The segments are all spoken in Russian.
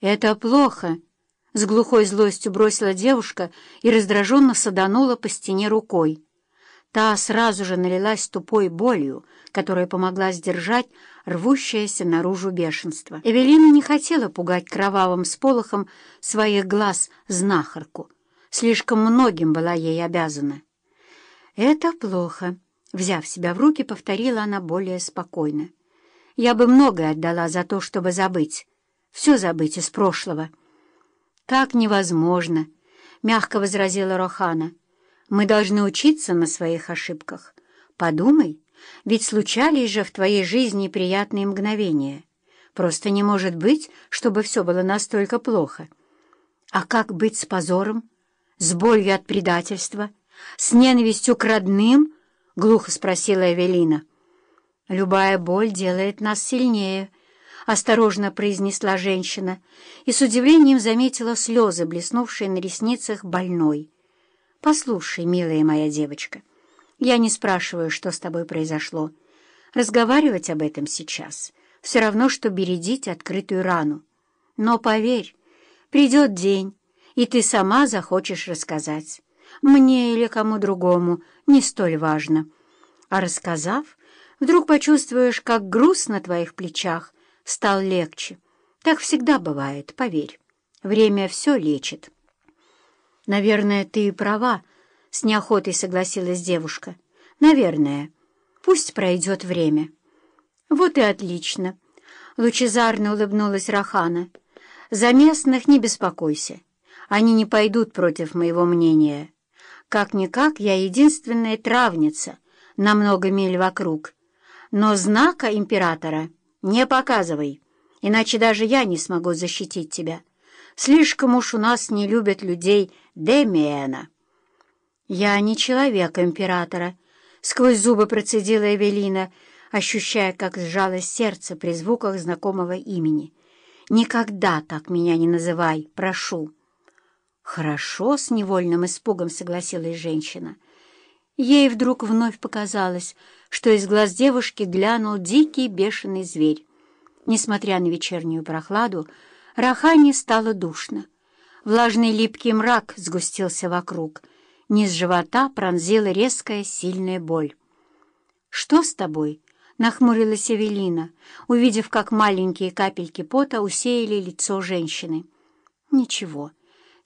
«Это плохо!» — с глухой злостью бросила девушка и раздраженно саданула по стене рукой. Та сразу же налилась тупой болью, которая помогла сдержать рвущееся наружу бешенство. Эвелина не хотела пугать кровавым сполохом своих глаз знахарку. Слишком многим была ей обязана. «Это плохо», — взяв себя в руки, повторила она более спокойно. «Я бы многое отдала за то, чтобы забыть, все забыть из прошлого». «Так невозможно», — мягко возразила Рохана. «Мы должны учиться на своих ошибках. Подумай, ведь случались же в твоей жизни приятные мгновения. Просто не может быть, чтобы все было настолько плохо. А как быть с позором, с болью от предательства, с ненавистью к родным?» — глухо спросила Эвелина. «Любая боль делает нас сильнее», — осторожно произнесла женщина и с удивлением заметила слезы, блеснувшие на ресницах больной. «Послушай, милая моя девочка, я не спрашиваю, что с тобой произошло. Разговаривать об этом сейчас все равно, что бередить открытую рану. Но поверь, придет день, и ты сама захочешь рассказать. Мне или кому другому не столь важно. А рассказав, вдруг почувствуешь, как груз на твоих плечах стал легче. Так всегда бывает, поверь. Время все лечит. Наверное, ты и права, — с неохотой согласилась девушка. Наверное. Пусть пройдет время. Вот и отлично. Лучезарно улыбнулась Рахана. За местных не беспокойся. Они не пойдут против моего мнения. Как-никак я единственная травница на много миль вокруг. Но знака императора не показывай, иначе даже я не смогу защитить тебя. Слишком уж у нас не любят людей Демиэна. Я не человек императора, — сквозь зубы процедила Эвелина, ощущая, как сжалось сердце при звуках знакомого имени. «Никогда так меня не называй, прошу». «Хорошо», — с невольным испугом согласилась женщина. Ей вдруг вновь показалось, что из глаз девушки глянул дикий бешеный зверь. Несмотря на вечернюю прохладу, Рахане стало душно. Влажный липкий мрак сгустился вокруг. Низ живота пронзила резкая сильная боль. «Что с тобой?» — нахмурилась Эвелина, увидев, как маленькие капельки пота усеяли лицо женщины. «Ничего».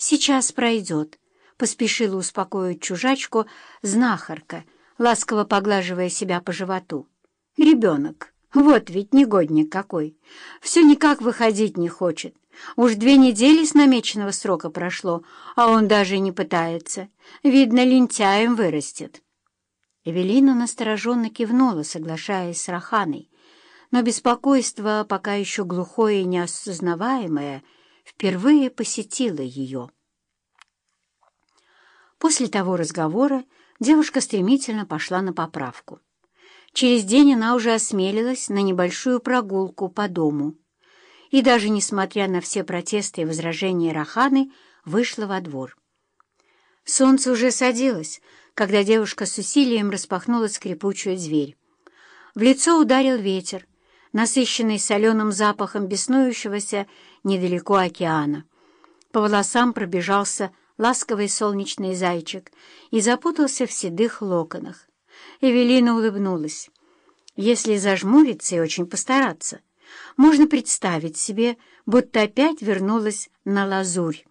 «Сейчас пройдет», — поспешила успокоить чужачку знахарка, ласково поглаживая себя по животу. «Ребенок, вот ведь негодник какой, все никак выходить не хочет. Уж две недели с намеченного срока прошло, а он даже не пытается. Видно, лентяем вырастет». Эвелина настороженно кивнула, соглашаясь с Раханой, но беспокойство, пока еще глухое и неосознаваемое, — впервые посетила ее. После того разговора девушка стремительно пошла на поправку. Через день она уже осмелилась на небольшую прогулку по дому и даже, несмотря на все протесты и возражения Раханы, вышла во двор. Солнце уже садилось, когда девушка с усилием распахнула скрипучую дверь. В лицо ударил ветер, насыщенный соленым запахом беснующегося недалеко океана. По волосам пробежался ласковый солнечный зайчик и запутался в седых локонах. Эвелина улыбнулась. Если зажмуриться и очень постараться, можно представить себе, будто опять вернулась на лазурь.